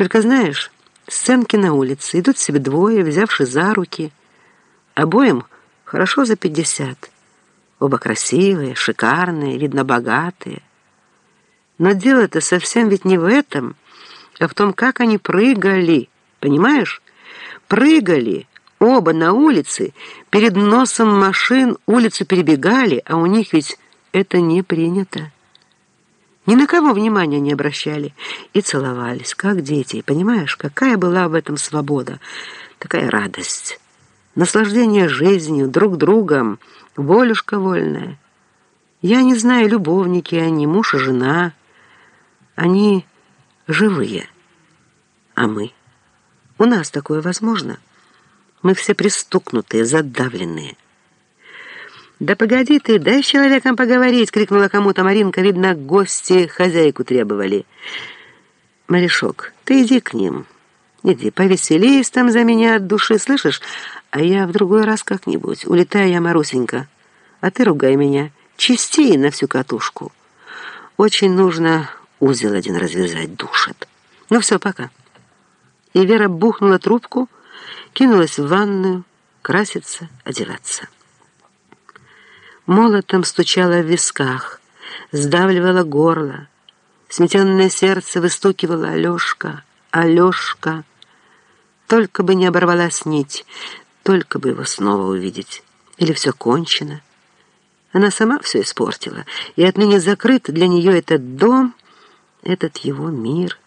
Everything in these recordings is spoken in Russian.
Только знаешь, сценки на улице, идут себе двое, взявши за руки. Обоим хорошо за пятьдесят. Оба красивые, шикарные, видно, богатые. Но дело-то совсем ведь не в этом, а в том, как они прыгали, понимаешь? Прыгали, оба на улице, перед носом машин улицу перебегали, а у них ведь это не принято. Ни на кого внимания не обращали и целовались, как дети. Понимаешь, какая была в этом свобода, такая радость, наслаждение жизнью, друг другом, волюшка вольная. Я не знаю, любовники они, муж и жена. Они живые. А мы? У нас такое возможно? Мы все пристукнутые, задавленные. «Да погоди ты, дай с человеком поговорить!» — крикнула кому-то Маринка. Видно, гости хозяйку требовали. «Марешок, ты иди к ним. Иди, повеселись там за меня от души, слышишь? А я в другой раз как-нибудь. Улетаю я, Марусенька. А ты ругай меня. Чисти на всю катушку. Очень нужно узел один развязать, душит. Ну все, пока». И Вера бухнула трубку, кинулась в ванную, краситься, одеваться молотом стучала в висках, сдавливала горло. Сметенное сердце выстукивало «Алешка, Алешка». Только бы не оборвалась нить, только бы его снова увидеть. Или все кончено. Она сама все испортила, и отныне закрыт для нее этот дом, этот его мир.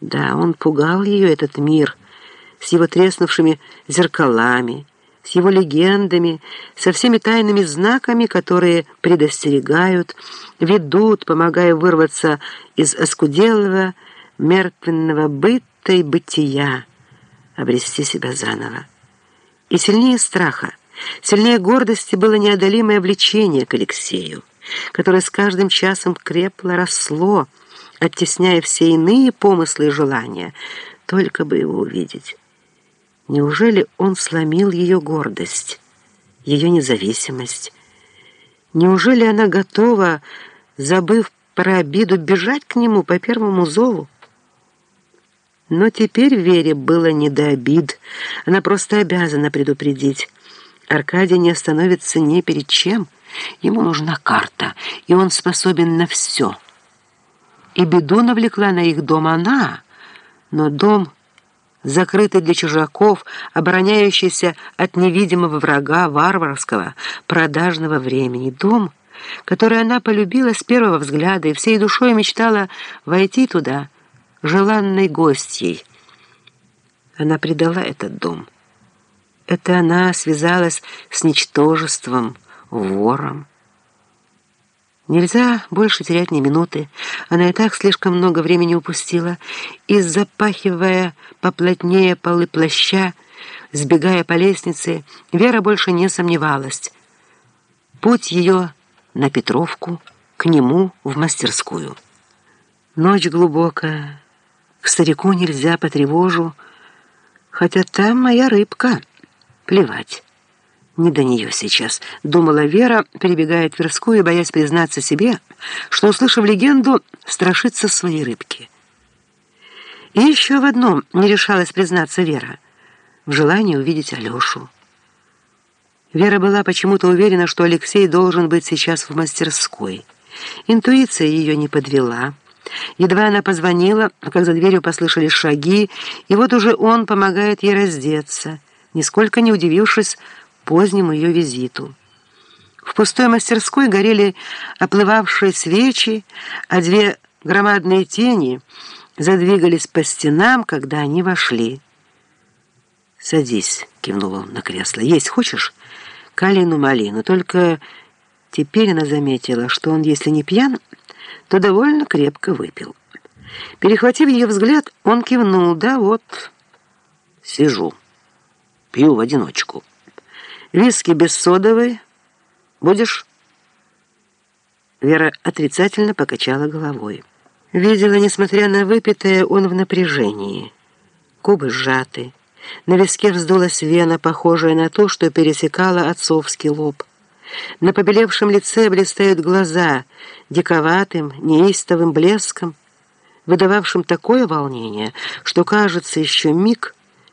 Да, он пугал ее, этот мир, с его треснувшими зеркалами, с его легендами, со всеми тайными знаками, которые предостерегают, ведут, помогая вырваться из оскуделого, мертвенного быта и бытия, обрести себя заново. И сильнее страха, сильнее гордости было неодолимое влечение к Алексею, которое с каждым часом крепло, росло, оттесняя все иные помыслы и желания, только бы его увидеть. Неужели он сломил ее гордость, ее независимость? Неужели она готова, забыв про обиду, бежать к нему по первому зову? Но теперь Вере было не до обид. Она просто обязана предупредить. Аркадий не остановится ни перед чем. Ему нужна карта, и он способен на все. И беду навлекла на их дом она, но дом закрытый для чужаков, обороняющийся от невидимого врага варварского, продажного времени, дом, который она полюбила с первого взгляда и всей душой мечтала войти туда, желанной гостьей. Она предала этот дом. Это она связалась с ничтожеством, вором. Нельзя больше терять ни минуты. Она и так слишком много времени упустила. И, запахивая поплотнее полы плаща, сбегая по лестнице, Вера больше не сомневалась. Путь ее на Петровку, к нему в мастерскую. Ночь глубокая, к старику нельзя потревожу, хотя там моя рыбка. Плевать. Не до нее сейчас, думала Вера, перебегая Тверскую, боясь признаться себе, что, услышав легенду, страшится своей рыбки. И еще в одном не решалась признаться Вера, в желании увидеть Алешу. Вера была почему-то уверена, что Алексей должен быть сейчас в мастерской. Интуиция ее не подвела. Едва она позвонила, как за дверью послышались шаги, и вот уже он помогает ей раздеться, нисколько не удивившись, позднему ее визиту. В пустой мастерской горели оплывавшие свечи, а две громадные тени задвигались по стенам, когда они вошли. «Садись», — кивнул он на кресло. «Есть хочешь?» «Калину-малину. Только теперь она заметила, что он, если не пьян, то довольно крепко выпил. Перехватив ее взгляд, он кивнул. «Да вот, сижу, пью в одиночку». Виски без содовой. Будешь?» Вера отрицательно покачала головой. Видела, несмотря на выпитое, он в напряжении. Кубы сжаты. На виске вздулась вена, похожая на то, что пересекала отцовский лоб. На побелевшем лице блистают глаза, диковатым, неистовым блеском. выдававшим такое волнение, что, кажется, еще миг,